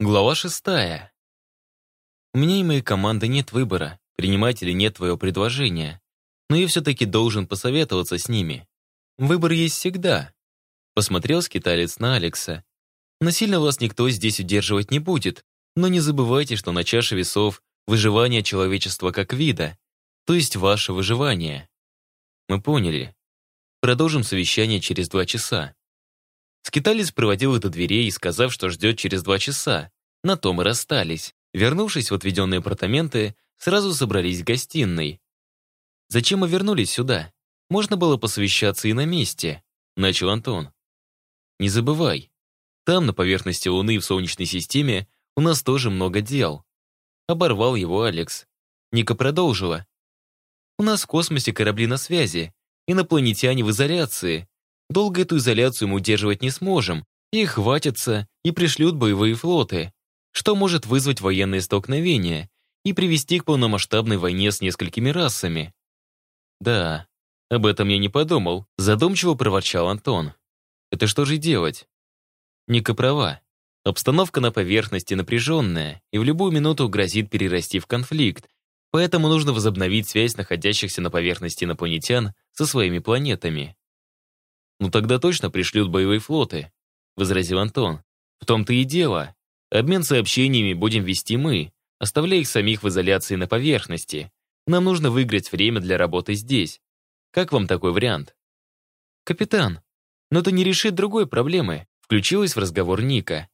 Глава шестая. У меня и моей команды нет выбора, принимать или нет твое предложение. Но я все-таки должен посоветоваться с ними. Выбор есть всегда. Посмотрел скиталец на Алекса. Насильно вас никто здесь удерживать не будет, но не забывайте, что на чаше весов выживание человечества как вида, то есть ваше выживание. Мы поняли. Продолжим совещание через два часа. Скиталец проводил их до дверей, сказав, что ждет через два часа. На том и расстались. Вернувшись в отведенные апартаменты, сразу собрались в гостиной. «Зачем мы вернулись сюда? Можно было посовещаться и на месте», — начал Антон. «Не забывай, там, на поверхности Луны и в Солнечной системе, у нас тоже много дел». Оборвал его Алекс. Ника продолжила. «У нас в космосе корабли на связи, инопланетяне в изоляции, Долго эту изоляцию мы удерживать не сможем. Их хватятся и пришлют боевые флоты, что может вызвать военные столкновения и привести к полномасштабной войне с несколькими расами. Да, об этом я не подумал, задумчиво проворчал Антон. Это что же делать? Ника права. Обстановка на поверхности напряженная и в любую минуту грозит перерасти в конфликт, поэтому нужно возобновить связь находящихся на поверхности инопланетян со своими планетами. «Ну тогда точно пришлют боевые флоты», — возразил Антон. «В том-то и дело. Обмен сообщениями будем вести мы, оставляя их самих в изоляции на поверхности. Нам нужно выиграть время для работы здесь. Как вам такой вариант?» «Капитан, но это не решит другой проблемы», — включилась в разговор Ника.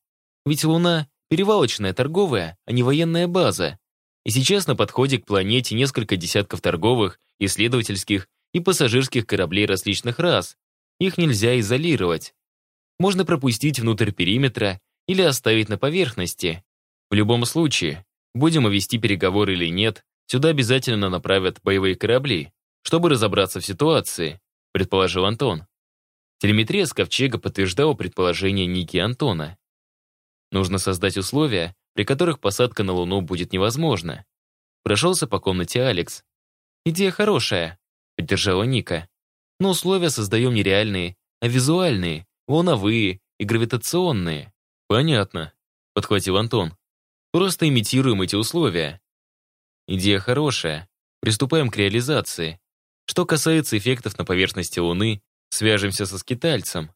«Ведь Луна — перевалочная торговая, а не военная база. И сейчас на подходе к планете несколько десятков торговых, исследовательских и пассажирских кораблей различных рас, их нельзя изолировать. Можно пропустить внутрь периметра или оставить на поверхности. В любом случае, будем вести переговоры или нет, сюда обязательно направят боевые корабли, чтобы разобраться в ситуации, предположил Антон. Телеметрия с ковчега подтверждала предположение Ники Антона. Нужно создать условия, при которых посадка на Луну будет невозможна. Прошелся по комнате Алекс. «Идея хорошая», — поддержала Ника но условия создаем не реальные, а визуальные, волновые и гравитационные. Понятно, подхватил Антон. Просто имитируем эти условия. Идея хорошая. Приступаем к реализации. Что касается эффектов на поверхности Луны, свяжемся со скитальцем.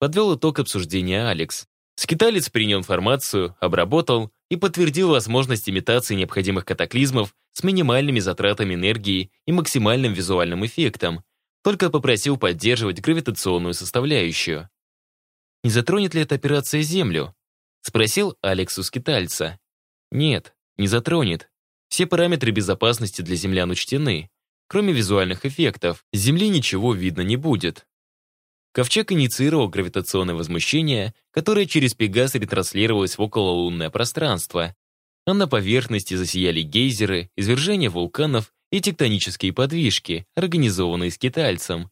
Подвел итог обсуждения Алекс. Скиталец принял информацию, обработал и подтвердил возможность имитации необходимых катаклизмов с минимальными затратами энергии и максимальным визуальным эффектом, только попросил поддерживать гравитационную составляющую. «Не затронет ли эта операция Землю?» — спросил Алекс у скитальца. «Нет, не затронет. Все параметры безопасности для землян учтены. Кроме визуальных эффектов, с Земли ничего видно не будет». Ковчег инициировал гравитационное возмущение, которое через Пегас ретранслировалось в окололунное пространство. А на поверхности засияли гейзеры, извержения вулканов и тектонические подвижки, организованные скитальцем.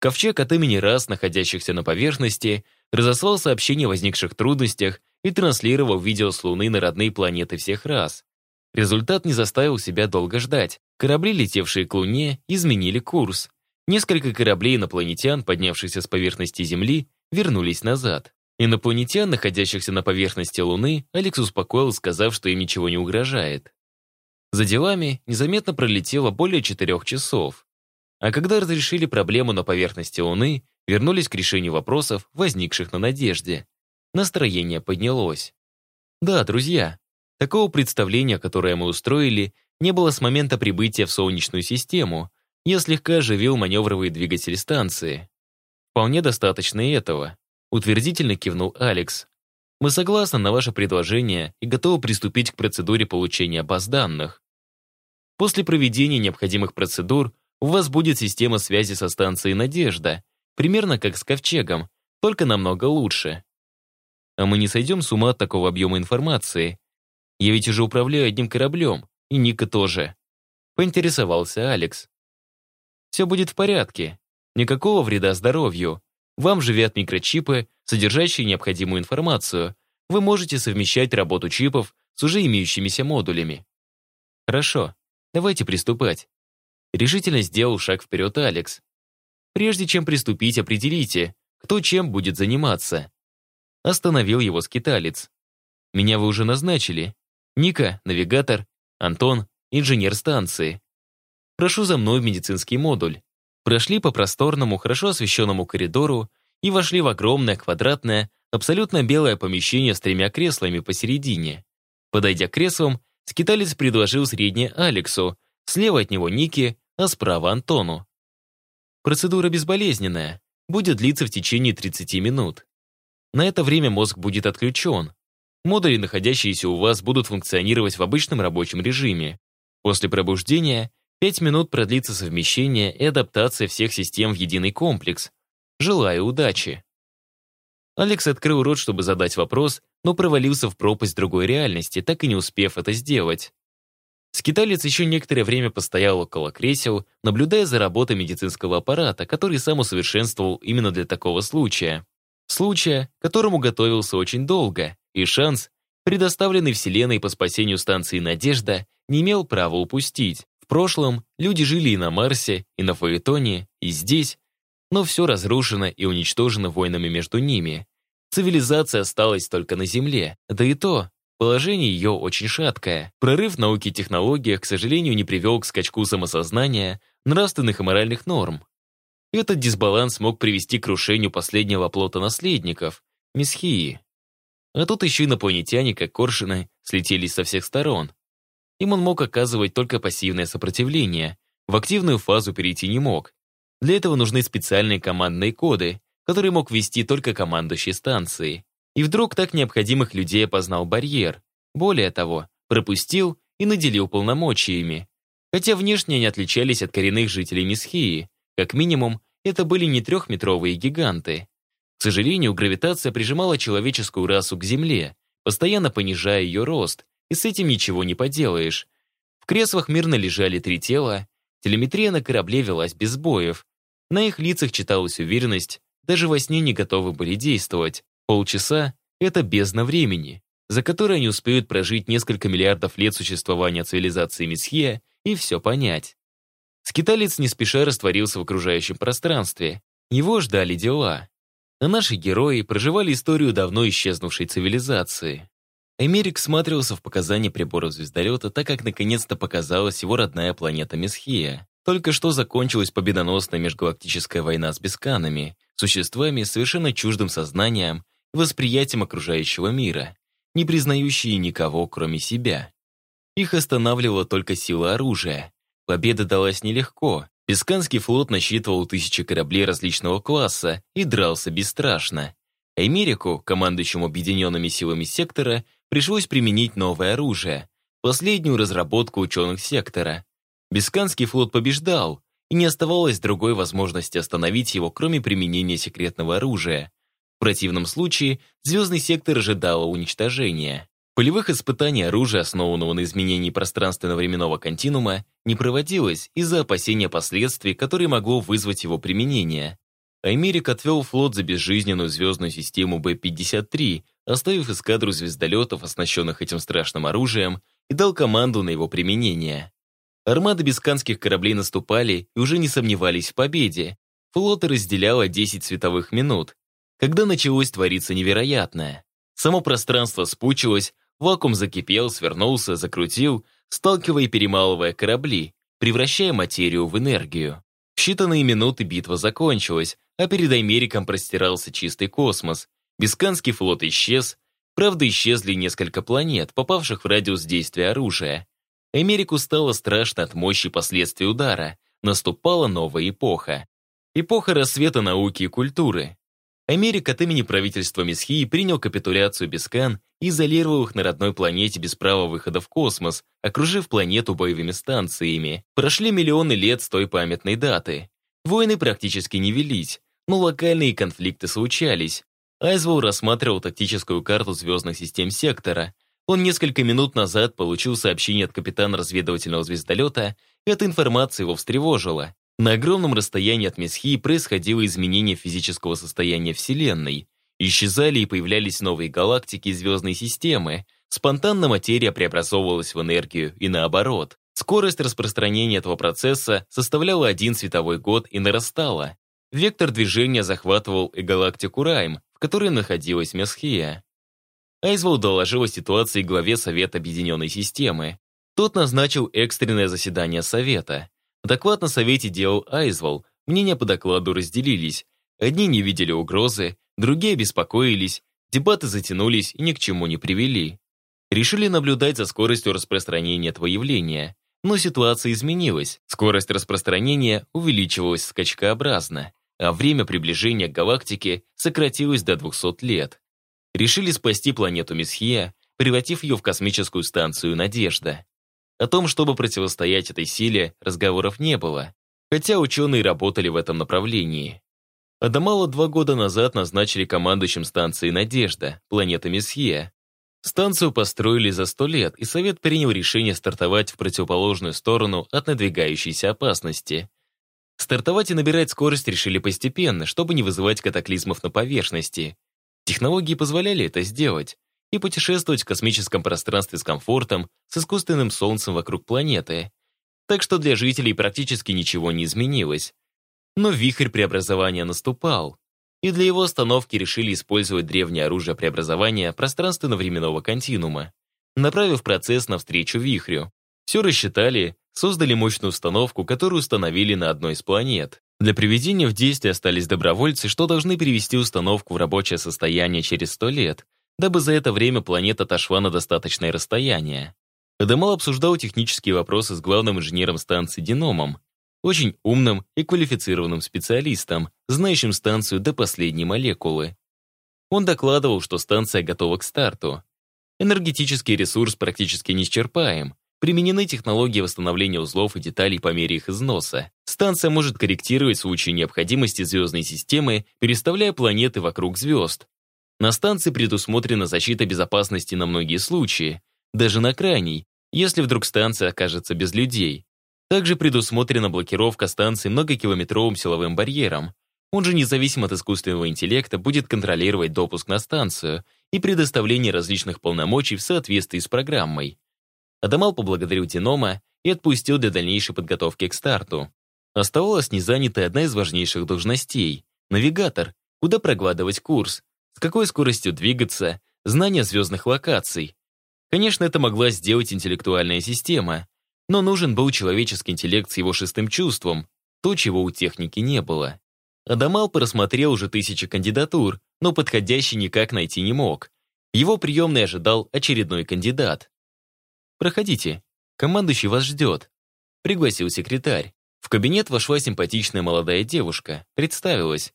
Ковчег от имени рас, находящихся на поверхности, разослал сообщения о возникших трудностях и транслировал видео с Луны на родные планеты всех рас. Результат не заставил себя долго ждать. Корабли, летевшие к Луне, изменили курс. Несколько кораблей инопланетян, поднявшихся с поверхности Земли, вернулись назад. Инопланетян, находящихся на поверхности Луны, Алекс успокоил, сказав, что им ничего не угрожает. За делами незаметно пролетело более четырех часов. А когда разрешили проблему на поверхности Луны, вернулись к решению вопросов, возникших на Надежде. Настроение поднялось. Да, друзья, такого представления, которое мы устроили, не было с момента прибытия в Солнечную систему. Я слегка оживил маневровые двигатели станции. Вполне достаточно и этого. Утвердительно кивнул Алекс. Мы согласны на ваше предложение и готовы приступить к процедуре получения баз данных. После проведения необходимых процедур у вас будет система связи со станцией «Надежда», примерно как с Ковчегом, только намного лучше. А мы не сойдем с ума от такого объема информации. Я ведь уже управляю одним кораблем, и Ника тоже. Поинтересовался Алекс. Все будет в порядке. Никакого вреда здоровью. Вам живят микрочипы, содержащие необходимую информацию. Вы можете совмещать работу чипов с уже имеющимися модулями. Хорошо, давайте приступать. Решительно сделал шаг вперед Алекс. Прежде чем приступить, определите, кто чем будет заниматься. Остановил его скиталец. Меня вы уже назначили. Ника — навигатор, Антон — инженер станции. Прошу за мной в медицинский модуль. Прошли по просторному, хорошо освещенному коридору и вошли в огромное, квадратное, абсолютно белое помещение с тремя креслами посередине. Подойдя к креслам, скиталец предложил среднее Алексу, слева от него Ники, а справа Антону. Процедура безболезненная, будет длиться в течение 30 минут. На это время мозг будет отключен. Модули, находящиеся у вас, будут функционировать в обычном рабочем режиме. После пробуждения 5 минут продлится совмещение и адаптация всех систем в единый комплекс. Желаю удачи. Алекс открыл рот, чтобы задать вопрос, но провалился в пропасть другой реальности, так и не успев это сделать. Скиталец еще некоторое время постоял около кресел, наблюдая за работой медицинского аппарата, который сам усовершенствовал именно для такого случая. Случая, которому готовился очень долго, и шанс, предоставленный Вселенной по спасению станции «Надежда», не имел права упустить. В прошлом люди жили и на Марсе, и на Фаэтоне, и здесь, но все разрушено и уничтожено войнами между ними. Цивилизация осталась только на Земле, да и то, положение ее очень шаткое. Прорыв в науке и технологиях, к сожалению, не привел к скачку самосознания, нравственных и моральных норм. Этот дисбаланс мог привести к крушению последнего плота наследников — Месхии. А тут еще инопланетяне, как коршины, слетелись со всех сторон. Им он мог оказывать только пассивное сопротивление, в активную фазу перейти не мог. Для этого нужны специальные командные коды, которые мог ввести только командующий станции. И вдруг так необходимых людей опознал барьер. Более того, пропустил и наделил полномочиями. Хотя внешне они отличались от коренных жителей Месхии. Как минимум, это были не трехметровые гиганты. К сожалению, гравитация прижимала человеческую расу к Земле, постоянно понижая ее рост, и с этим ничего не поделаешь. В креслах мирно лежали три тела, телеметрия на корабле велась без боев. На их лицах читалась уверенность, даже во сне не готовы были действовать. Полчаса — это бездна времени, за которое они успеют прожить несколько миллиардов лет существования цивилизации Месхия и все понять. Скиталец не спеша растворился в окружающем пространстве. Его ждали дела. А наши герои проживали историю давно исчезнувшей цивилизации. Эмерик смотрелся в показания приборов звездолета, так как наконец-то показалась его родная планета Месхия. Только что закончилась победоносная межгалактическая война с бесканами, существами с совершенно чуждым сознанием и восприятием окружающего мира, не признающие никого, кроме себя. Их останавливала только сила оружия. Победа далась нелегко. Бесканский флот насчитывал тысячи кораблей различного класса и дрался бесстрашно. Эмерику, командующему объединенными силами сектора, пришлось применить новое оружие, последнюю разработку ученых сектора, Бесканский флот побеждал, и не оставалось другой возможности остановить его, кроме применения секретного оружия. В противном случае звездный сектор ожидало уничтожения. Полевых испытаний оружия, основанного на изменении пространственно-временного континуума, не проводилось из-за опасения последствий, которые могло вызвать его применение. Аймерик отвел флот за безжизненную звездную систему Б-53, оставив эскадру звездолетов, оснащенных этим страшным оружием, и дал команду на его применение. Армады бесканских кораблей наступали и уже не сомневались в победе. Флоты разделяло 10 световых минут, когда началось твориться невероятное. Само пространство спучилось, вакуум закипел, свернулся, закрутил, сталкивая и перемалывая корабли, превращая материю в энергию. В считанные минуты битва закончилась, а перед Америком простирался чистый космос. Бесканский флот исчез, правда исчезли несколько планет, попавших в радиус действия оружия. Америку стало страшно от мощи последствий удара. Наступала новая эпоха. Эпоха рассвета науки и культуры. Америка от имени правительства Месхии принял капитуляцию Бескан и изолировал их на родной планете без права выхода в космос, окружив планету боевыми станциями. Прошли миллионы лет с той памятной даты. Войны практически не велись, но локальные конфликты случались. Айзвол рассматривал тактическую карту звездных систем сектора, он несколько минут назад получил сообщение от капитана разведывательного звездолета, и эта информация его встревожила. На огромном расстоянии от Месхии происходило изменение физического состояния Вселенной. Исчезали и появлялись новые галактики и звездные системы. Спонтанно материя преобразовывалась в энергию и наоборот. Скорость распространения этого процесса составляла один световой год и нарастала. Вектор движения захватывал и галактику Райм, в которой находилась Месхия. Айзвол доложил о ситуации главе Совета Объединенной Системы. Тот назначил экстренное заседание Совета. Доклад на Совете делал Айзвол, мнения по докладу разделились. Одни не видели угрозы, другие беспокоились, дебаты затянулись и ни к чему не привели. Решили наблюдать за скоростью распространения этого явления. Но ситуация изменилась. Скорость распространения увеличивалась скачкообразно, а время приближения к галактике сократилось до 200 лет решили спасти планету Месхия, превратив ее в космическую станцию «Надежда». О том, чтобы противостоять этой силе, разговоров не было, хотя ученые работали в этом направлении. Адамала два года назад назначили командующим станции «Надежда», планеты Месхия. Станцию построили за сто лет, и Совет принял решение стартовать в противоположную сторону от надвигающейся опасности. Стартовать и набирать скорость решили постепенно, чтобы не вызывать катаклизмов на поверхности. Технологии позволяли это сделать и путешествовать в космическом пространстве с комфортом, с искусственным солнцем вокруг планеты. Так что для жителей практически ничего не изменилось. Но вихрь преобразования наступал, и для его остановки решили использовать древнее оружие преобразования пространственно-временного континуума, направив процесс навстречу вихрю. Все рассчитали, создали мощную установку, которую установили на одной из планет. Для приведения в действие остались добровольцы, что должны привести установку в рабочее состояние через сто лет, дабы за это время планета отошла на достаточное расстояние. Адамал обсуждал технические вопросы с главным инженером станции Диномом, очень умным и квалифицированным специалистом, знающим станцию до последней молекулы. Он докладывал, что станция готова к старту. Энергетический ресурс практически неисчерпаем, Применены технологии восстановления узлов и деталей по мере их износа. Станция может корректировать в случае необходимости звездной системы, переставляя планеты вокруг звезд. На станции предусмотрена защита безопасности на многие случаи, даже на крайний, если вдруг станция окажется без людей. Также предусмотрена блокировка станции многокилометровым силовым барьером. Он же независимо от искусственного интеллекта будет контролировать допуск на станцию и предоставление различных полномочий в соответствии с программой. Адамал поблагодарил Динома и отпустил для дальнейшей подготовки к старту. Оставалась незанятой одна из важнейших должностей — навигатор, куда прогладывать курс, с какой скоростью двигаться, знание звездных локаций. Конечно, это могла сделать интеллектуальная система, но нужен был человеческий интеллект с его шестым чувством, то, чего у техники не было. Адамал просмотрел уже тысячи кандидатур, но подходящий никак найти не мог. Его приемный ожидал очередной кандидат. «Проходите. Командующий вас ждет», — пригласил секретарь. В кабинет вошла симпатичная молодая девушка, представилась.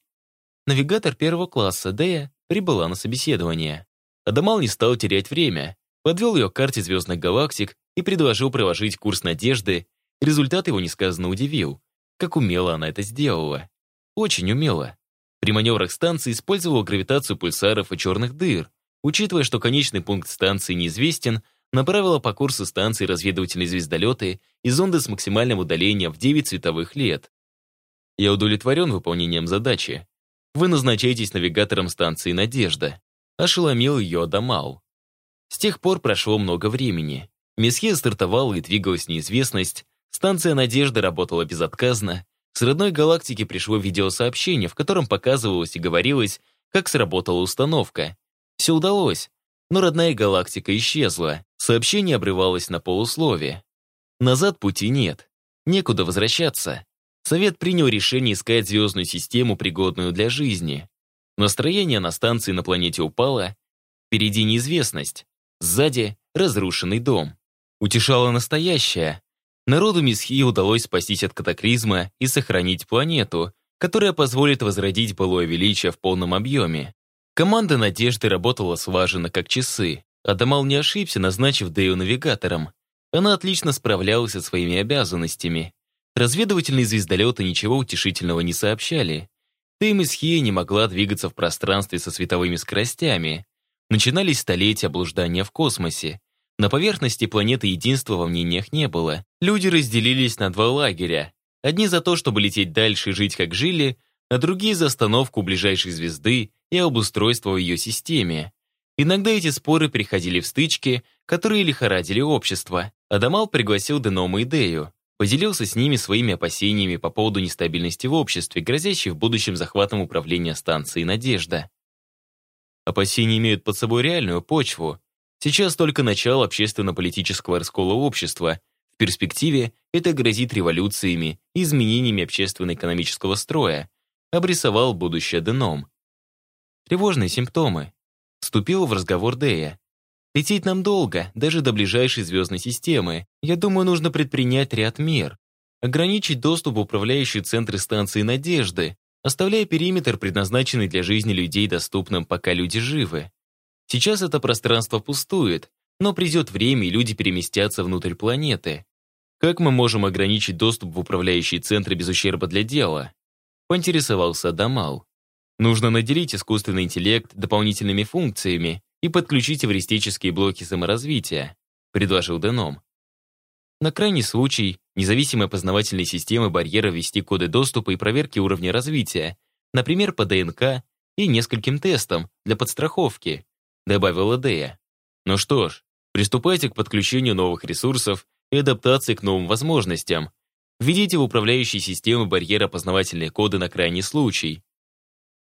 Навигатор первого класса Дея прибыла на собеседование. Адамал не стал терять время, подвел ее к карте звездных галактик и предложил проложить курс надежды. Результат его несказанно удивил. Как умело она это сделала. Очень умело. При маневрах станции использовала гравитацию пульсаров и черных дыр. Учитывая, что конечный пункт станции неизвестен, направила по курсу станции разведывательные звездолеты и зонды с максимальным удалением в 9 световых лет. Я удовлетворен выполнением задачи. Вы назначаетесь навигатором станции «Надежда». Ошеломил ее Адамал. С тех пор прошло много времени. Месье стартовала и двигалась неизвестность, станция «Надежда» работала безотказно, с родной галактики пришло видеосообщение, в котором показывалось и говорилось, как сработала установка. Все удалось, но родная галактика исчезла. Сообщение обрывалось на полуслове. Назад пути нет. Некуда возвращаться. Совет принял решение искать звездную систему, пригодную для жизни. Настроение на станции на планете упало. Впереди неизвестность. Сзади — разрушенный дом. Утешало настоящее. Народу Мисхи удалось спастись от катаклизма и сохранить планету, которая позволит возродить былое величие в полном объеме. Команда «Надежды» работала слаженно, как часы. Адамал не ошибся, назначив Дэю навигатором. Она отлично справлялась со своими обязанностями. Разведывательные звездолеты ничего утешительного не сообщали. Да и Месхия не могла двигаться в пространстве со световыми скоростями. Начинались столетия блуждания в космосе. На поверхности планеты единства во мнениях не было. Люди разделились на два лагеря. Одни за то, чтобы лететь дальше и жить как жили, а другие за остановку ближайшей звезды и обустройство в ее системе. Иногда эти споры переходили в стычки, которые лихорадили общество. Адамал пригласил Денома и Дею, поделился с ними своими опасениями по поводу нестабильности в обществе, грозящей в будущем захватом управления станцией «Надежда». Опасения имеют под собой реальную почву. Сейчас только начало общественно-политического раскола общества. В перспективе это грозит революциями и изменениями общественно-экономического строя. Обрисовал будущее Деном. Тревожные симптомы. Вступил в разговор Дея. Лететь нам долго, даже до ближайшей звездной системы. Я думаю, нужно предпринять ряд мер. Ограничить доступ в управляющие центры станции «Надежды», оставляя периметр, предназначенный для жизни людей, доступным, пока люди живы. Сейчас это пространство пустует, но придет время, и люди переместятся внутрь планеты. Как мы можем ограничить доступ в управляющие центры без ущерба для дела? Поинтересовался Дамал. Нужно наделить искусственный интеллект дополнительными функциями и подключить эвристические блоки саморазвития, предложил Деном. На крайний случай, независимые познавательные системы барьера ввести коды доступа и проверки уровня развития, например, по ДНК и нескольким тестам для подстраховки, добавила Дея. Ну что ж, приступайте к подключению новых ресурсов и адаптации к новым возможностям. Введите в управляющие системы барьера познавательные коды на крайний случай.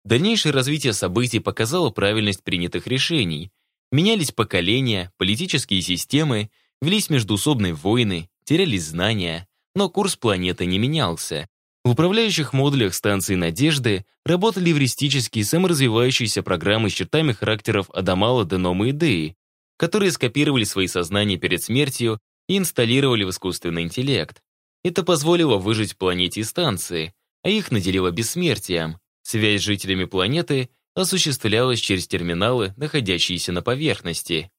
Дальнейшее развитие событий показало правильность принятых решений. Менялись поколения, политические системы, велись междуусобные войны, терялись знания, но курс планеты не менялся. В управляющих модулях станции «Надежды» работали эвристические саморазвивающиеся программы с чертами характеров Адамала, Денома и Деи, которые скопировали свои сознания перед смертью и инсталлировали в искусственный интеллект. Это позволило выжить планете и станции, а их наделило бессмертием. Связь с жителями планеты осуществлялась через терминалы, находящиеся на поверхности.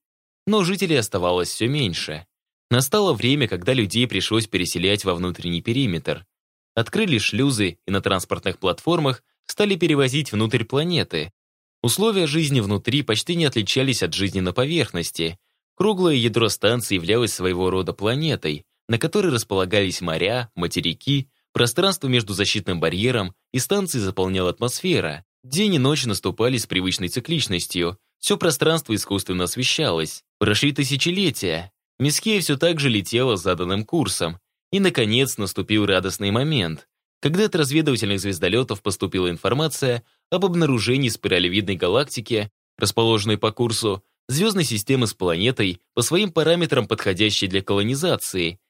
Но жителей оставалось все меньше. Настало время, когда людей пришлось переселять во внутренний периметр. Открыли шлюзы и на транспортных платформах стали перевозить внутрь планеты. Условия жизни внутри почти не отличались от жизни на поверхности. Круглое ядро станции являлось своего рода планетой, на которой располагались моря, материки, Пространство между защитным барьером и станцией заполняла атмосфера. День и ночь наступали с привычной цикличностью. Все пространство искусственно освещалось. Прошли тысячелетия. Мискея все так же летела заданным курсом. И, наконец, наступил радостный момент, когда от разведывательных звездолетов поступила информация об обнаружении спиралевидной галактики, расположенной по курсу, звездной системы с планетой, по своим параметрам подходящей для колонизации,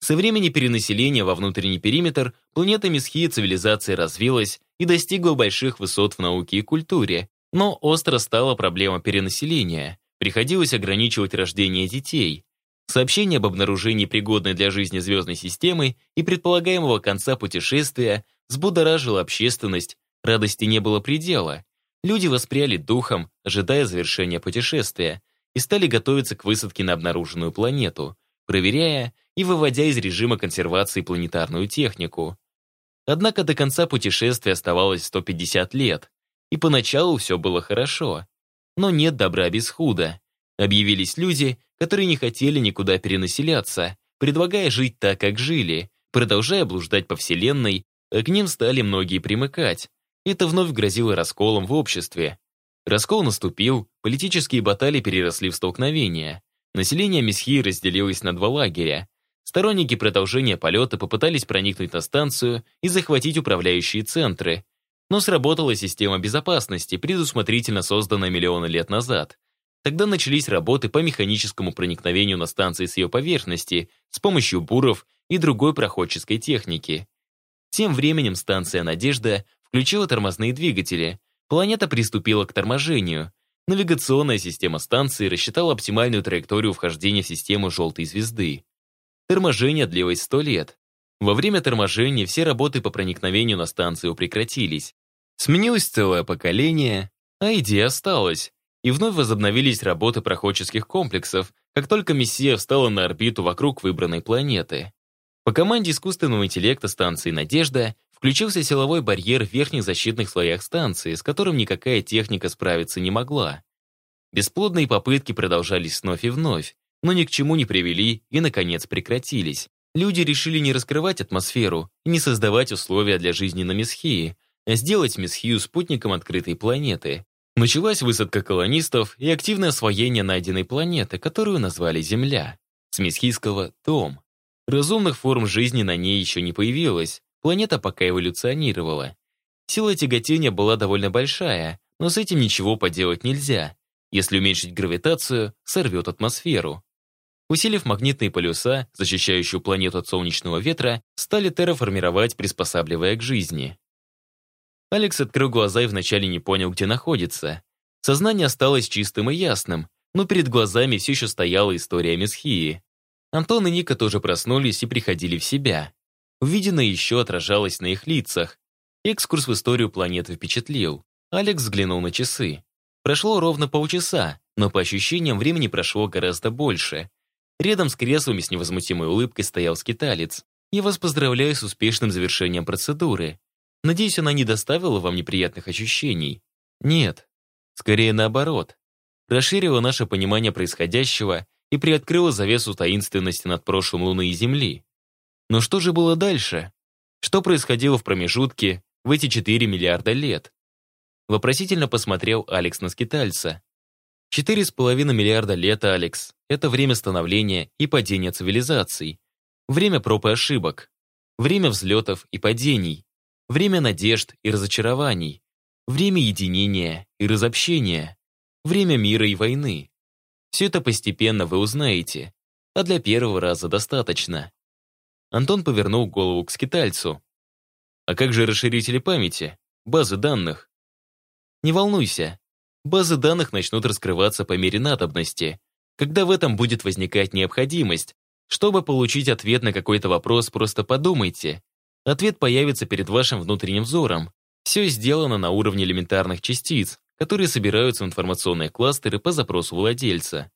со времени перенаселения во внутренний периметр планета Месхия цивилизации развилась и достигла больших высот в науке и культуре, но остро стала проблема перенаселения. Приходилось ограничивать рождение детей. Сообщение об обнаружении пригодной для жизни звездной системы и предполагаемого конца путешествия взбудоражило общественность, радости не было предела. Люди воспряли духом, ожидая завершения путешествия, и стали готовиться к высадке на обнаруженную планету, проверяя, и выводя из режима консервации планетарную технику. Однако до конца путешествия оставалось 150 лет, и поначалу все было хорошо. Но нет добра без худа. Объявились люди, которые не хотели никуда перенаселяться, предлагая жить так, как жили, продолжая блуждать по Вселенной, а к ним стали многие примыкать. Это вновь грозило расколом в обществе. Раскол наступил, политические баталии переросли в столкновения. Население Месхии разделилось на два лагеря. Сторонники продолжения полета попытались проникнуть на станцию и захватить управляющие центры. Но сработала система безопасности, предусмотрительно созданная миллионы лет назад. Тогда начались работы по механическому проникновению на станции с ее поверхности с помощью буров и другой проходческой техники. Тем временем станция «Надежда» включила тормозные двигатели. Планета приступила к торможению. Навигационная система станции рассчитала оптимальную траекторию вхождения в систему желтой звезды. Торможение длилось сто лет. Во время торможения все работы по проникновению на станцию прекратились. Сменилось целое поколение, а идея осталась. И вновь возобновились работы проходческих комплексов, как только Мессия встала на орбиту вокруг выбранной планеты. По команде искусственного интеллекта станции «Надежда» включился силовой барьер в верхних защитных слоях станции, с которым никакая техника справиться не могла. Бесплодные попытки продолжались вновь и вновь, но ни к чему не привели и, наконец, прекратились. Люди решили не раскрывать атмосферу и не создавать условия для жизни на Месхии, а сделать Месхию спутником открытой планеты. Началась высадка колонистов и активное освоение найденной планеты, которую назвали Земля. С месхийского «дом». Разумных форм жизни на ней еще не появилось, планета пока эволюционировала. Сила тяготения была довольно большая, но с этим ничего поделать нельзя. Если уменьшить гравитацию, сорвет атмосферу. Усилив магнитные полюса, защищающие планету от солнечного ветра, стали терраформировать, приспосабливая к жизни. Алекс открыл глаза и вначале не понял, где находится. Сознание осталось чистым и ясным, но перед глазами все еще стояла история Месхии. Антон и Ника тоже проснулись и приходили в себя. Увиденное еще отражалось на их лицах. Экскурс в историю планеты впечатлил. Алекс взглянул на часы. Прошло ровно полчаса, но по ощущениям времени прошло гораздо больше. Рядом с креслами с невозмутимой улыбкой стоял скиталец. «Я вас поздравляю с успешным завершением процедуры. Надеюсь, она не доставила вам неприятных ощущений?» «Нет. Скорее наоборот. Расширила наше понимание происходящего и приоткрыла завесу таинственности над прошлым Луны и Земли. Но что же было дальше? Что происходило в промежутке в эти 4 миллиарда лет? Вопросительно посмотрел Алекс на скитальца. Четыре с половиной миллиарда лет, Алекс, это время становления и падения цивилизаций. Время проб и ошибок. Время взлетов и падений. Время надежд и разочарований. Время единения и разобщения. Время мира и войны. Все это постепенно вы узнаете, а для первого раза достаточно. Антон повернул голову к скитальцу. А как же расширители памяти, базы данных? Не волнуйся, базы данных начнут раскрываться по мере надобности, когда в этом будет возникать необходимость. Чтобы получить ответ на какой-то вопрос, просто подумайте. Ответ появится перед вашим внутренним взором. Все сделано на уровне элементарных частиц, которые собираются в информационные кластеры по запросу владельца.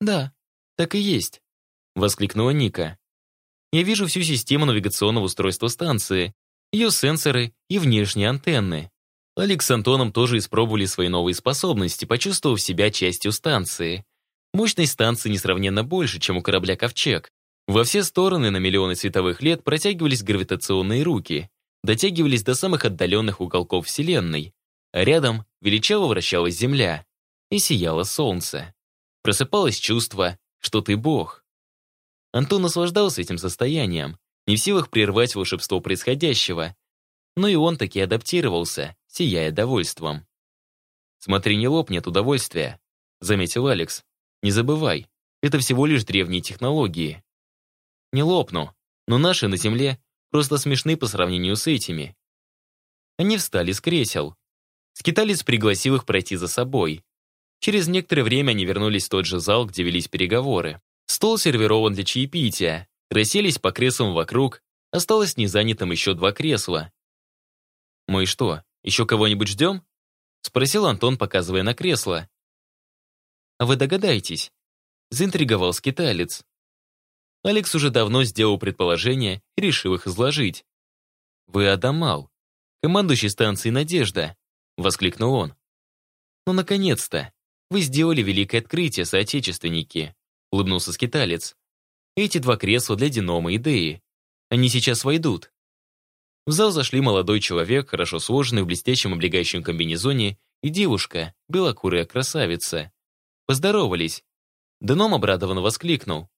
«Да, так и есть», — воскликнула Ника. «Я вижу всю систему навигационного устройства станции, ее сенсоры и внешние антенны. Алекс с Антоном тоже испробовали свои новые способности, почувствовав себя частью станции. Мощность станции несравненно больше, чем у корабля «Ковчег». Во все стороны на миллионы световых лет протягивались гравитационные руки, дотягивались до самых отдаленных уголков Вселенной, а рядом величаво вращалась Земля и сияло солнце. Просыпалось чувство, что ты Бог. Антон наслаждался этим состоянием, не в силах прервать волшебство происходящего, но и он таки адаптировался, сияя довольством. «Смотри, не лопни от удовольствия», — заметил Алекс. «Не забывай, это всего лишь древние технологии». «Не лопну, но наши на Земле просто смешны по сравнению с этими». Они встали с кресел. Скиталец пригласил их пройти за собой. Через некоторое время они вернулись в тот же зал, где велись переговоры. Стол сервирован для чаепития. Расселись по креслам вокруг. Осталось незанятым еще два кресла. «Мы что, еще кого-нибудь ждем?» Спросил Антон, показывая на кресло. «А вы догадаетесь?» Заинтриговал скиталец. Алекс уже давно сделал предположения и решил их изложить. «Вы Адамал, командующий станции «Надежда», — воскликнул он. «Ну, наконец-то! Вы сделали великое открытие, соотечественники», — улыбнулся скиталец. «Эти два кресла для Динома и Деи. Они сейчас войдут. В зал зашли молодой человек, хорошо сложенный в блестящем облегающем комбинезоне, и девушка, белокурая красавица. Поздоровались. Деном обрадованно воскликнул.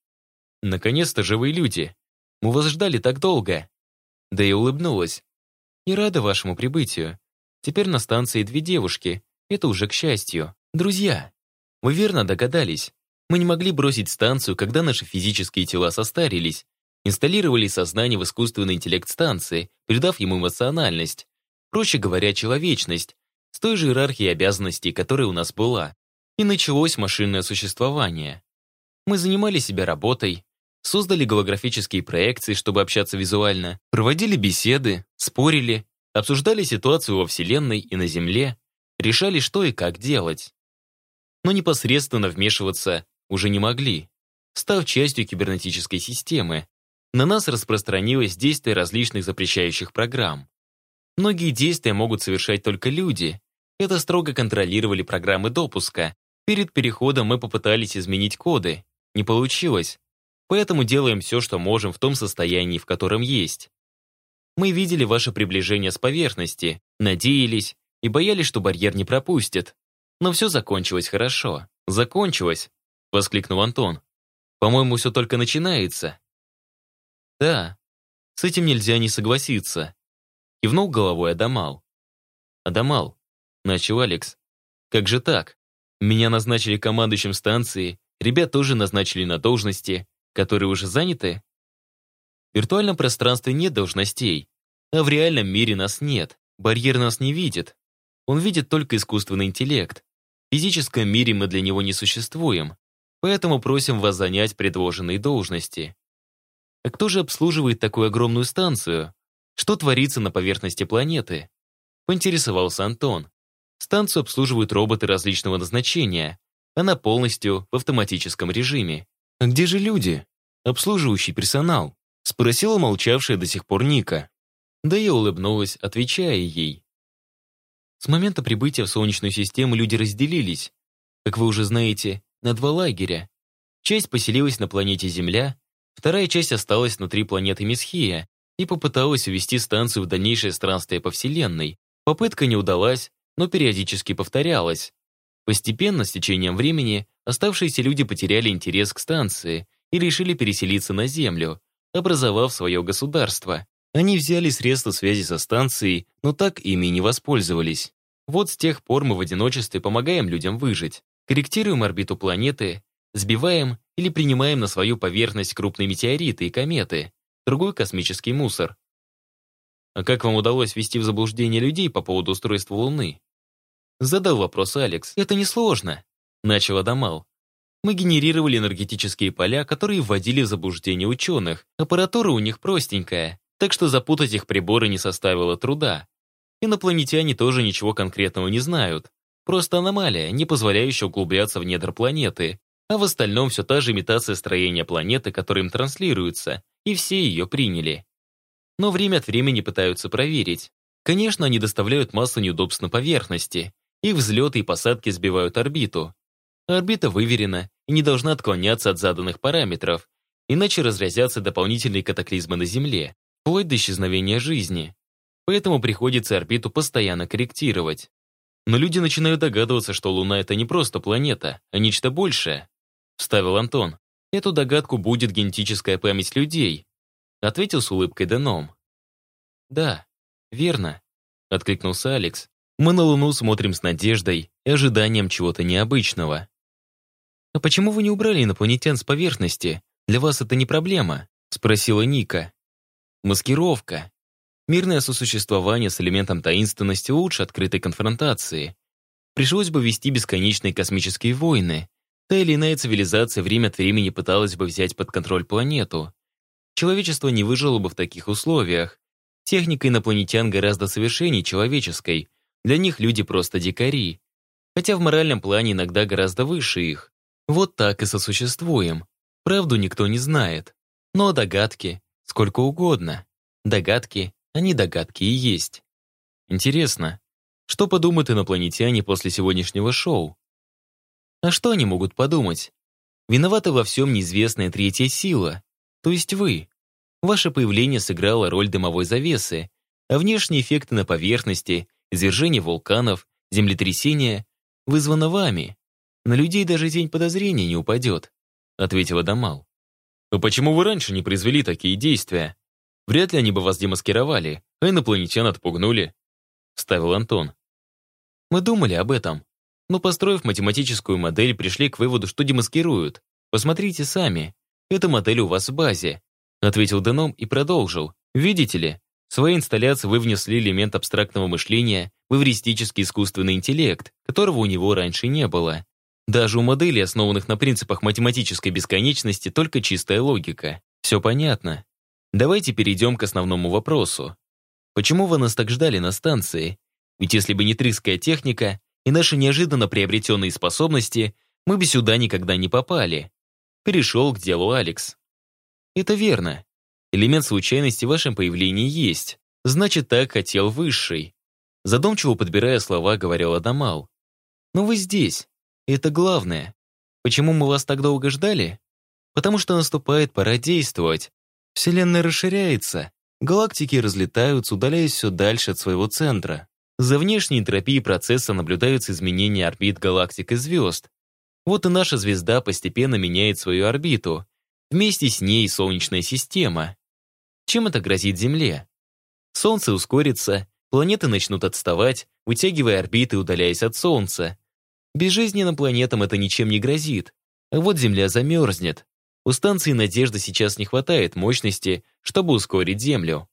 «Наконец-то живые люди! Мы вас ждали так долго!» Да и улыбнулась. «И рада вашему прибытию. Теперь на станции две девушки. Это уже к счастью. Друзья, вы верно догадались. Мы не могли бросить станцию, когда наши физические тела состарились, инсталлировали сознание в искусственный интеллект станции, придав ему эмоциональность, проще говоря, человечность, с той же иерархией обязанностей, которая у нас была. И началось машинное существование. Мы занимали себя работой, создали голографические проекции, чтобы общаться визуально, проводили беседы, спорили, обсуждали ситуацию во Вселенной и на Земле, решали, что и как делать. Но непосредственно вмешиваться уже не могли, став частью кибернетической системы, на нас распространилось действие различных запрещающих программ. Многие действия могут совершать только люди. Это строго контролировали программы допуска. Перед переходом мы попытались изменить коды. Не получилось. Поэтому делаем все, что можем в том состоянии, в котором есть. Мы видели ваше приближение с поверхности, надеялись и боялись, что барьер не пропустит. Но все закончилось хорошо. Закончилось, воскликнул Антон. По-моему, все только начинается. Да, с этим нельзя не согласиться. Кивнул головой Адамал. Адамал, начал Алекс. «Как же так? Меня назначили командующим станции, ребят тоже назначили на должности, которые уже заняты?» В виртуальном пространстве нет должностей, а в реальном мире нас нет. Барьер нас не видит. Он видит только искусственный интеллект. В физическом мире мы для него не существуем, поэтому просим вас занять предложенные должности. Кто же обслуживает такую огромную станцию? Что творится на поверхности планеты? Поинтересовался Антон. Станцию обслуживают роботы различного назначения. Она полностью в автоматическом режиме. А где же люди? Обслуживающий персонал? Спросила молчавшая до сих пор Ника. Да я улыбнулась, отвечая ей. С момента прибытия в Солнечную систему люди разделились. Как вы уже знаете, на два лагеря. Часть поселилась на планете Земля, вторая часть осталась внутри планеты Месхия и попыталась увести станцию в дальнейшее странствие по Вселенной. Попытка не удалась, но периодически повторялась. Постепенно, с течением времени, оставшиеся люди потеряли интерес к станции и решили переселиться на Землю, образовав свое государство. Они взяли средства связи со станцией, но так ими не воспользовались. Вот с тех пор мы в одиночестве помогаем людям выжить, корректируем орбиту планеты, сбиваем или принимаем на свою поверхность крупные метеориты и кометы, другой космический мусор. А как вам удалось ввести в заблуждение людей по поводу устройства Луны? Задал вопрос Алекс. Это несложно. Начал Адамал. Мы генерировали энергетические поля, которые вводили в заблуждение ученых. Аппаратура у них простенькая, так что запутать их приборы не составило труда. Инопланетяне тоже ничего конкретного не знают. Просто аномалия, не позволяющая углубляться в недр планеты. А в остальном все та же имитация строения планеты, которая им транслируется, и все ее приняли. Но время от времени пытаются проверить. Конечно, они доставляют массу неудобств на поверхности. Их взлеты и посадки сбивают орбиту. Орбита выверена и не должна отклоняться от заданных параметров, иначе разразятся дополнительные катаклизмы на Земле, вплоть до исчезновения жизни. Поэтому приходится орбиту постоянно корректировать. Но люди начинают догадываться, что Луна — это не просто планета, а нечто большее. Вставил Антон. Эту догадку будет генетическая память людей, ответил с улыбкой Деном. Да, верно, откликнулся Алекс. Мы на Луну смотрим с надеждой и ожиданием чего-то необычного. «А почему вы не убрали инопланетян с поверхности? Для вас это не проблема?» — спросила Ника. «Маскировка. Мирное сосуществование с элементом таинственности лучше открытой конфронтации. Пришлось бы вести бесконечные космические войны, Та или иная цивилизация время от времени пыталась бы взять под контроль планету. Человечество не выжило бы в таких условиях. Техника инопланетян гораздо совершеннее человеческой. Для них люди просто дикари. Хотя в моральном плане иногда гораздо выше их. Вот так и сосуществуем. Правду никто не знает. Но догадки сколько угодно. Догадки, они догадки и есть. Интересно, что подумают инопланетяне после сегодняшнего шоу? А что они могут подумать? Виновата во всем неизвестная третья сила, то есть вы. Ваше появление сыграло роль дымовой завесы, а внешние эффекты на поверхности, извержение вулканов, землетрясения вызвано вами. На людей даже тень подозрения не упадет, ответила Дамал. А почему вы раньше не произвели такие действия? Вряд ли они бы вас демаскировали, а инопланетян отпугнули, вставил Антон. Мы думали об этом, но, построив математическую модель, пришли к выводу, что демаскируют. Посмотрите сами. Эта модель у вас в базе. Ответил Деном и продолжил. Видите ли, в своей инсталляции вы внесли элемент абстрактного мышления в эвристический искусственный интеллект, которого у него раньше не было. Даже у моделей, основанных на принципах математической бесконечности, только чистая логика. Все понятно. Давайте перейдем к основному вопросу. Почему вы нас так ждали на станции? Ведь если бы не триская техника, и наши неожиданно приобретенные способности, мы бы сюда никогда не попали. Перешел к делу Алекс. Это верно. Элемент случайности в вашем появлении есть. Значит, так хотел Высший. Задумчиво подбирая слова, говорил Адамал. Но вы здесь. Это главное. Почему мы вас так долго ждали? Потому что наступает пора действовать. Вселенная расширяется. Галактики разлетаются, удаляясь все дальше от своего центра. За внешней энтропией процесса наблюдаются изменения орбит галактик и звезд. Вот и наша звезда постепенно меняет свою орбиту. Вместе с ней Солнечная система. Чем это грозит Земле? Солнце ускорится, Планеты начнут отставать, вытягивая орбиты удаляясь от Солнца. Безжизненным планетам это ничем не грозит. А вот Земля замерзнет. У станции «Надежда» сейчас не хватает мощности, чтобы ускорить Землю.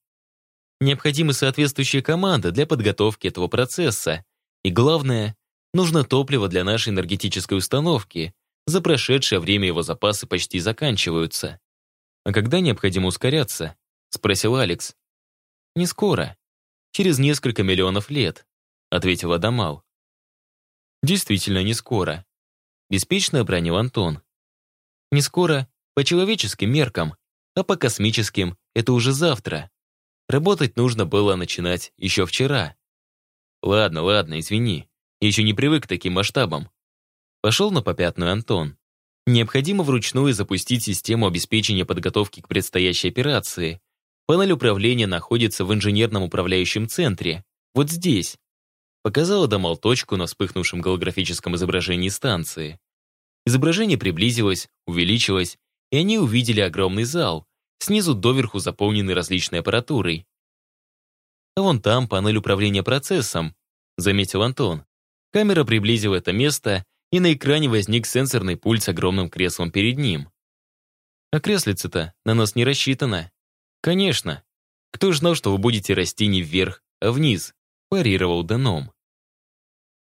Необходимы соответствующие команды для подготовки этого процесса. И главное, нужно топливо для нашей энергетической установки. За прошедшее время его запасы почти заканчиваются. «А когда необходимо ускоряться?» — спросил Алекс. «Не скоро. Через несколько миллионов лет», — ответил Адамал. «Действительно, не скоро», — беспечно обронил Антон. «Не скоро по человеческим меркам, а по космическим — это уже завтра. Работать нужно было начинать еще вчера. Ладно, ладно, извини. Я еще не привык к таким масштабам. Пошел на попятную Антон. Необходимо вручную запустить систему обеспечения подготовки к предстоящей операции. Панель управления находится в инженерном управляющем центре. Вот здесь. Показала Дамал точку на вспыхнувшем голографическом изображении станции. Изображение приблизилось, увеличилось, и они увидели огромный зал, снизу доверху заполненный различной аппаратурой. А вон там панель управления процессом, заметил Антон. Камера приблизила это место, и на экране возник сенсорный пульт с огромным креслом перед ним. А креслице-то на нас не рассчитано. Конечно. Кто ж знал, что вы будете расти не вверх, а вниз, парировал Деном.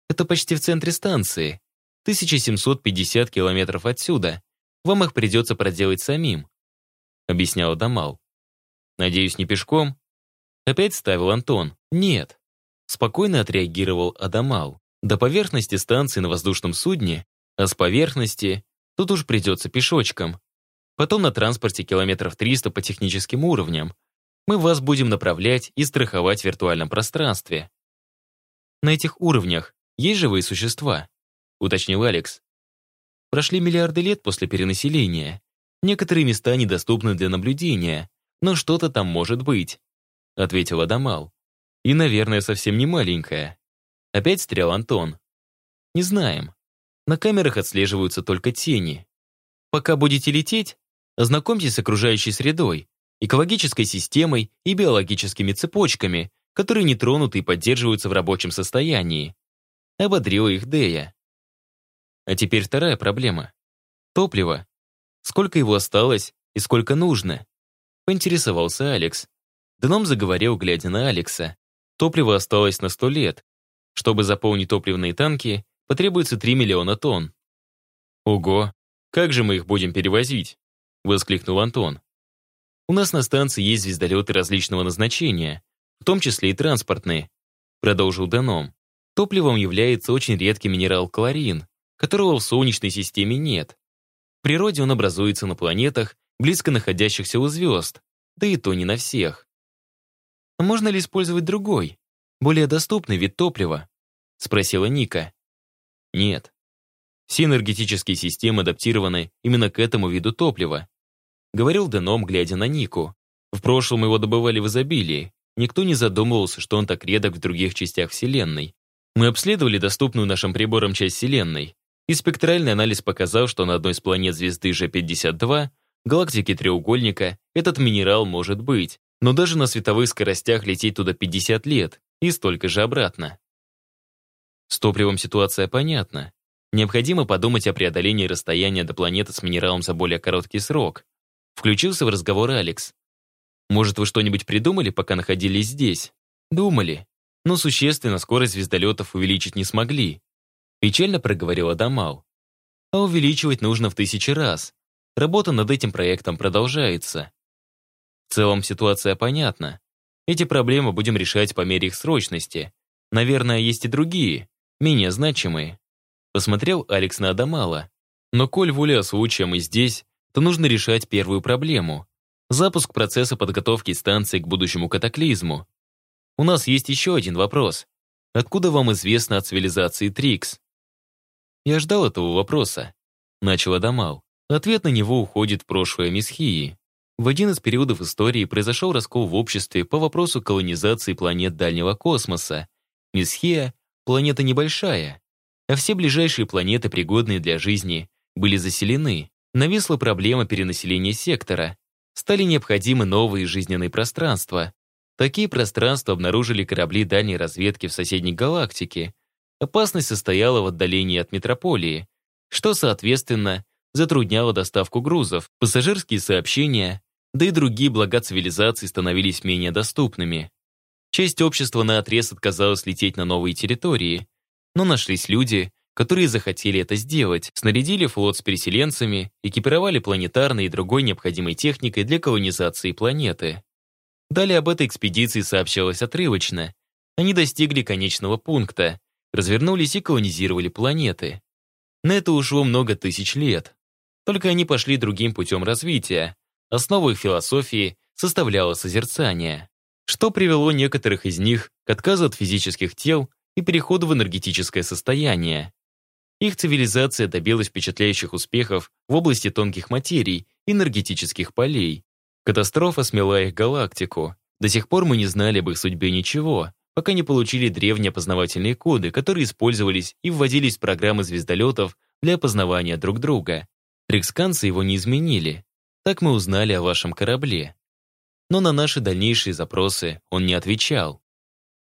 Это почти в центре станции. 1750 километров отсюда. Вам их придется проделать самим объяснял Дамал. «Надеюсь, не пешком?» Опять ставил Антон. «Нет». Спокойно отреагировал Адамал. До поверхности станции на воздушном судне, а с поверхности тут уж придется пешочком. Потом на транспорте километров 300 по техническим уровням. Мы вас будем направлять и страховать в виртуальном пространстве. На этих уровнях есть живые существа, уточнил Алекс. Прошли миллиарды лет после перенаселения. Некоторые места недоступны для наблюдения, но что-то там может быть», — ответил Адамал. «И, наверное, совсем не маленькая». Опять стрел Антон. «Не знаем. На камерах отслеживаются только тени. Пока будете лететь, ознакомьтесь с окружающей средой, экологической системой и биологическими цепочками, которые не тронуты и поддерживаются в рабочем состоянии. Ободрила их Дея. А теперь вторая проблема. Топливо. Сколько его осталось и сколько нужно? Поинтересовался Алекс. Дном заговорил, глядя на Алекса. Топливо осталось на сто лет. Чтобы заполнить топливные танки, потребуется 3 миллиона тонн. Ого, как же мы их будем перевозить? Воскликнул Антон. У нас на станции есть звездолеты различного назначения, в том числе и транспортные, продолжил Деном. Топливом является очень редкий минерал кларин, которого в Солнечной системе нет. В природе он образуется на планетах, близко находящихся у звезд, да и то не на всех. А можно ли использовать другой, более доступный вид топлива? Спросила Ника. Нет. Все энергетические системы адаптированы именно к этому виду топлива. Говорил Деном, глядя на Нику. В прошлом его добывали в изобилии. Никто не задумывался, что он так редок в других частях Вселенной. Мы обследовали доступную нашим приборам часть Вселенной и спектральный анализ показал, что на одной из планет звезды G52, галактики треугольника, этот минерал может быть, но даже на световых скоростях лететь туда 50 лет и столько же обратно. С топливом ситуация понятна. Необходимо подумать о преодолении расстояния до планеты с минералом за более короткий срок. Включился в разговор Алекс. Может, вы что-нибудь придумали, пока находились здесь? Думали. Но существенно скорость звездолетов увеличить не смогли. Печально проговорила Дамал. А увеличивать нужно в тысячи раз. Работа над этим проектом продолжается. В целом ситуация понятна. Эти проблемы будем решать по мере их срочности. Наверное, есть и другие, менее значимые. Посмотрел Алекс на Адамала. Но коль воля случая мы здесь, то нужно решать первую проблему. Запуск процесса подготовки станции к будущему катаклизму. У нас есть еще один вопрос. Откуда вам известно о цивилизации Трикс? Я ждал этого вопроса. Начал Адамал. Ответ на него уходит в прошлое Месхии. В один из периодов истории произошел раскол в обществе по вопросу колонизации планет дальнего космоса. Месхия — планета небольшая, а все ближайшие планеты, пригодные для жизни, были заселены. Нависла проблема перенаселения сектора. Стали необходимы новые жизненные пространства. Такие пространства обнаружили корабли дальней разведки в соседней галактике. Опасность состояла в отдалении от метрополии, что, соответственно, затрудняло доставку грузов, пассажирские сообщения, да и другие блага цивилизации становились менее доступными. Часть общества наотрез отказалась лететь на новые территории, но нашлись люди, которые захотели это сделать, снарядили флот с переселенцами, экипировали планетарной и другой необходимой техникой для колонизации планеты. Далее об этой экспедиции сообщалось отрывочно. Они достигли конечного пункта, развернулись и колонизировали планеты. На это ушло много тысяч лет. Только они пошли другим путем развития. Основой их философии составляло созерцание, что привело некоторых из них к отказу от физических тел и переходу в энергетическое состояние. Их цивилизация добилась впечатляющих успехов в области тонких материй и энергетических полей. Катастрофа смела их галактику. До сих пор мы не знали об их судьбе ничего, пока не получили древние опознавательные коды, которые использовались и вводились в программы звездолетов для опознавания друг друга. Триксканцы его не изменили. Так мы узнали о вашем корабле. Но на наши дальнейшие запросы он не отвечал.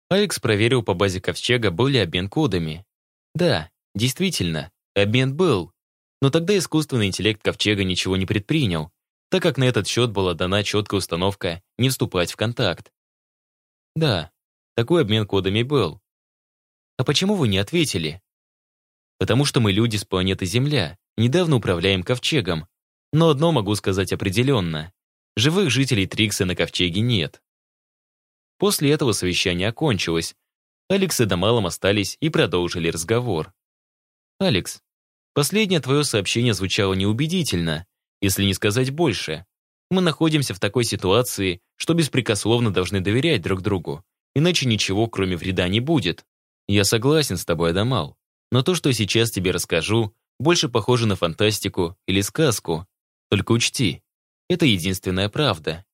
Алекс проверил по базе Ковчега, был ли обмен кодами. Да, Действительно, обмен был. Но тогда искусственный интеллект Ковчега ничего не предпринял, так как на этот счет была дана четкая установка не вступать в контакт. Да, такой обмен кодами был. А почему вы не ответили? Потому что мы люди с планеты Земля, недавно управляем Ковчегом. Но одно могу сказать определенно. Живых жителей Трикса на Ковчеге нет. После этого совещание окончилось. Алекс и Дамалом остались и продолжили разговор. «Алекс, последнее твое сообщение звучало неубедительно, если не сказать больше. Мы находимся в такой ситуации, что беспрекословно должны доверять друг другу, иначе ничего, кроме вреда, не будет. Я согласен с тобой, Адамал, но то, что сейчас тебе расскажу, больше похоже на фантастику или сказку. Только учти, это единственная правда.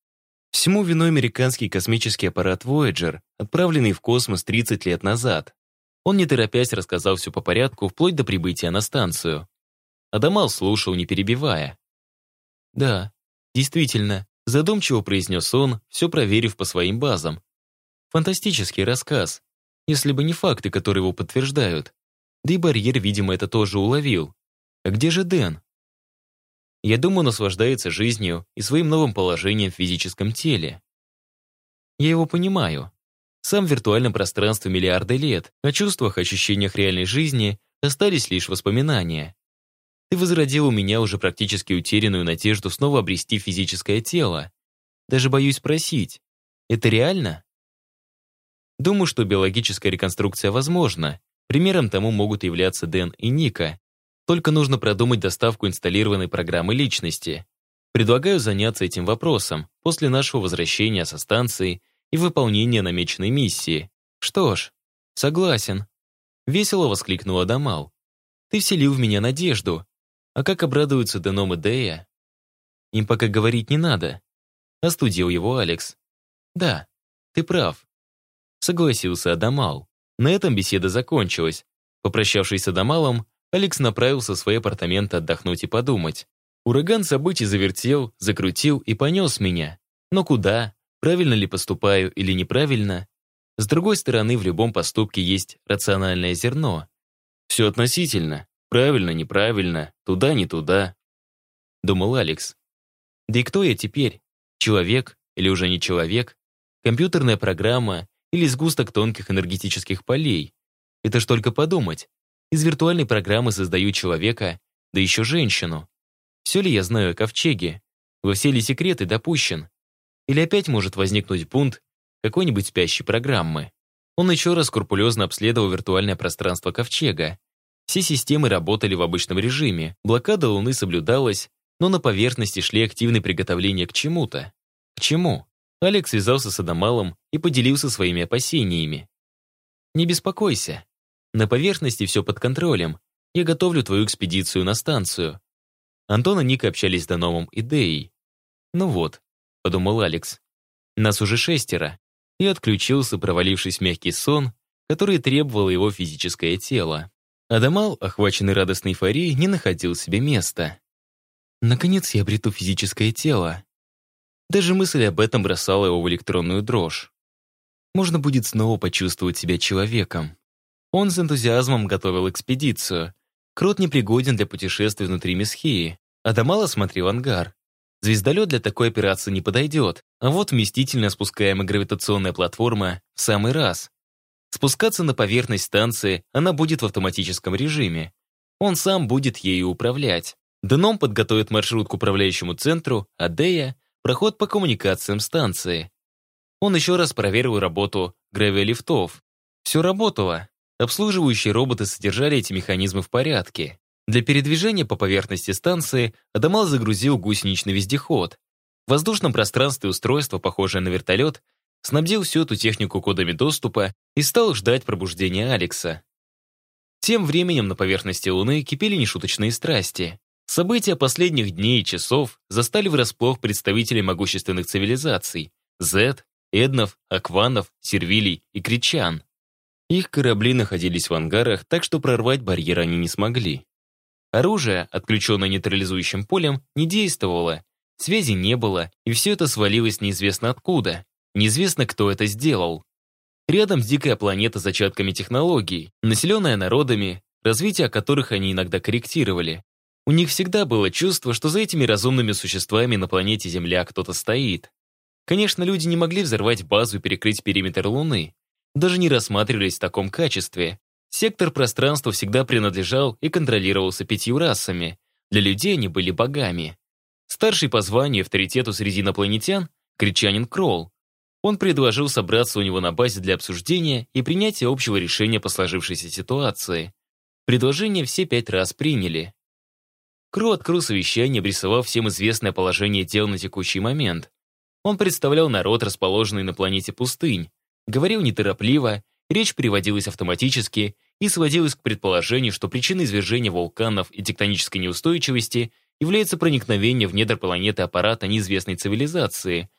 Всему виной американский космический аппарат Voyager, отправленный в космос 30 лет назад. Он, не торопясь, рассказал все по порядку, вплоть до прибытия на станцию. Адамал слушал, не перебивая. «Да, действительно», — задумчиво произнес он, все проверив по своим базам. «Фантастический рассказ, если бы не факты, которые его подтверждают. Да и барьер, видимо, это тоже уловил. А где же Дэн?» Я думаю, наслаждается жизнью и своим новым положением в физическом теле. Я его понимаю. Сам в виртуальном пространстве миллиарды лет, о чувствах, ощущениях реальной жизни остались лишь воспоминания. Ты возродил у меня уже практически утерянную надежду снова обрести физическое тело. Даже боюсь спросить, это реально? Думаю, что биологическая реконструкция возможна. Примером тому могут являться Дэн и Ника. Только нужно продумать доставку инсталлированной программы личности. Предлагаю заняться этим вопросом после нашего возвращения со станции и выполнение намеченной миссии. Что ж, согласен. Весело воскликнула Дамал. Ты вселил в меня надежду. А как обрадуются Деном и Дея? Им пока говорить не надо. Остудил его Алекс. Да, ты прав. Согласился Адамал. На этом беседа закончилась. Попрощавшись с Адамалом, Алекс направился в свои апартаменты отдохнуть и подумать. Ураган событий завертел, закрутил и понес меня. Но куда? правильно ли поступаю или неправильно. С другой стороны, в любом поступке есть рациональное зерно. Все относительно. Правильно, неправильно, туда, не туда. Думал Алекс. Да и кто я теперь? Человек или уже не человек? Компьютерная программа или сгусток тонких энергетических полей? Это ж только подумать. Из виртуальной программы создаю человека, да еще женщину. Все ли я знаю о ковчеге? Во все ли секреты допущен? Или опять может возникнуть бунт какой-нибудь спящей программы. Он еще раз скрупулезно обследовал виртуальное пространство Ковчега. Все системы работали в обычном режиме, блокада Луны соблюдалась, но на поверхности шли активные приготовления к чему-то. К чему? Алекс связался с Адамалом и поделился своими опасениями. «Не беспокойся. На поверхности все под контролем. Я готовлю твою экспедицию на станцию». Антон и Ника общались с Дановым и Деей. Ну вот, подумал Алекс. Нас уже шестеро. И отключился, провалившись в мягкий сон, который требовал его физическое тело. Адамал, охваченный радостной эйфорией, не находил себе места. Наконец я обрету физическое тело. Даже мысль об этом бросала его в электронную дрожь. можно будет снова почувствовать себя человеком. Он с энтузиазмом готовил экспедицию. Крот непригоден для путешествий внутри Месхии, а Дамала смотрел ангар. Звездолет для такой операции не подойдет, а вот вместительно спускаемая гравитационная платформа в самый раз. Спускаться на поверхность станции она будет в автоматическом режиме. Он сам будет ею управлять. Дном подготовит маршрут к управляющему центру, а Дея — проход по коммуникациям станции. Он еще раз проверил работу гравиолифтов. Все работало. Обслуживающие роботы содержали эти механизмы в порядке. Для передвижения по поверхности станции Адамал загрузил гусеничный вездеход. В воздушном пространстве устройство, похожее на вертолет, снабдил всю эту технику кодами доступа и стал ждать пробуждения Алекса. Тем временем на поверхности Луны кипели нешуточные страсти. События последних дней и часов застали врасплох представителей могущественных цивилизаций — Зет, Эднов, Акванов, Сервилий и Кричан. Их корабли находились в ангарах, так что прорвать барьер они не смогли. Оружие, отключенное нейтрализующим полем, не действовало, связи не было, и все это свалилось неизвестно откуда. Неизвестно, кто это сделал. Рядом с дикая планета с зачатками технологий, населенная народами, развитие которых они иногда корректировали. У них всегда было чувство, что за этими разумными существами на планете Земля кто-то стоит. Конечно, люди не могли взорвать базу и перекрыть периметр Луны. Даже не рассматривались в таком качестве. Сектор пространства всегда принадлежал и контролировался пятью расами. Для людей они были богами. Старший по званию и авторитету среди инопланетян — кричанин Кролл. Он предложил собраться у него на базе для обсуждения и принятия общего решения по сложившейся ситуации. Предложение все пять раз приняли. Кро открыл совещание, обрисовав всем известное положение дел на текущий момент. Он представлял народ, расположенный на планете пустынь, говорил неторопливо, речь переводилась автоматически и сводилась к предположению, что причиной извержения вулканов и тектонической неустойчивости является проникновение в недр планеты аппарата неизвестной цивилизации.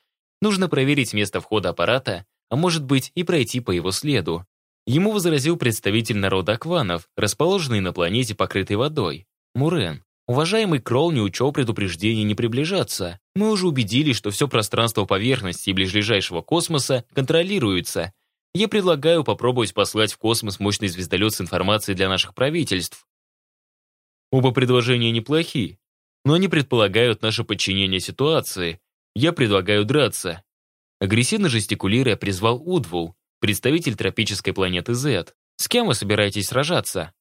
Нужно проверить место входа аппарата, а может быть и пройти по его следу. Ему возразил представитель народа Акванов, расположенный на планете, покрытой водой, Мурен. Уважаемый Кролл не учел предупреждений не приближаться. Мы уже убедились, что все пространство поверхности и ближайшего космоса контролируется. Я предлагаю попробовать послать в космос мощный звездолет с информацией для наших правительств. Оба предложения неплохи, но они предполагают наше подчинение ситуации. Я предлагаю драться. Агрессивно жестикулируя, призвал Удвул, представитель тропической планеты Z. «С кем вы собираетесь сражаться?»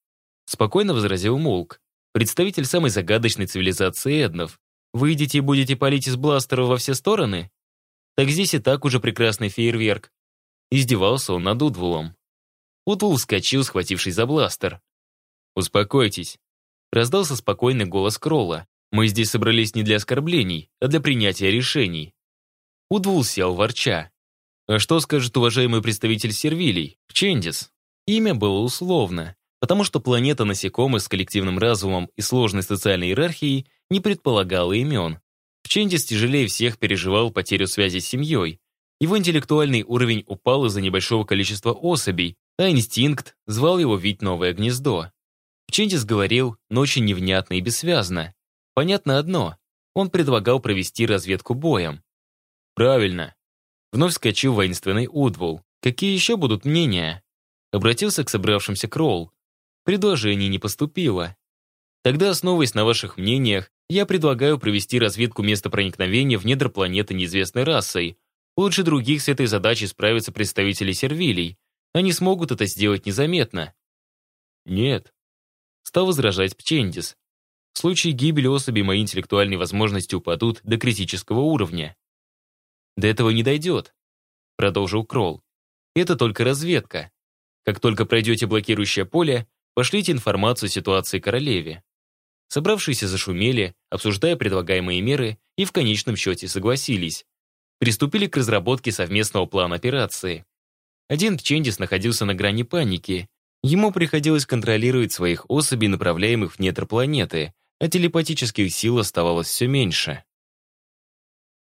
Спокойно возразил Мулк представитель самой загадочной цивилизации Эднов. Выйдете и будете палить из бластера во все стороны? Так здесь и так уже прекрасный фейерверк. Издевался он над Удвулом. Удвул вскочил, схватившись за бластер. «Успокойтесь», — раздался спокойный голос Кролла. «Мы здесь собрались не для оскорблений, а для принятия решений». Удвул сел ворча. «А что скажет уважаемый представитель Сервилий, Чендис?» Имя было условно, потому что планета насекомых с коллективным разумом и сложной социальной иерархией не предполагала имен. Пчендис тяжелее всех переживал потерю связи с семьей. Его интеллектуальный уровень упал из-за небольшого количества особей, а инстинкт звал его видеть новое гнездо. Пчендис говорил, но очень невнятно и бессвязно. Понятно одно, он предлагал провести разведку боем. «Правильно». Вновь вскочил воинственный Удвул. «Какие еще будут мнения?» Обратился к собравшимся Кролл. Предложений не поступило. Тогда, основываясь на ваших мнениях, я предлагаю провести разведку места проникновения в недр планеты неизвестной расой. Лучше других с этой задачей справятся представители сервилей. Они смогут это сделать незаметно. Нет. Стал возражать Пчендис. В случае гибели особи мои интеллектуальные возможности упадут до критического уровня. До этого не дойдет, продолжил Кролл. Это только разведка. Как только пройдете блокирующее поле, Пошлите информацию о ситуации королеве. Собравшиеся зашумели, обсуждая предлагаемые меры, и в конечном счете согласились. Приступили к разработке совместного плана операции. Один Чендис находился на грани паники. Ему приходилось контролировать своих особей, направляемых в недр планеты, а телепатических сил оставалось все меньше.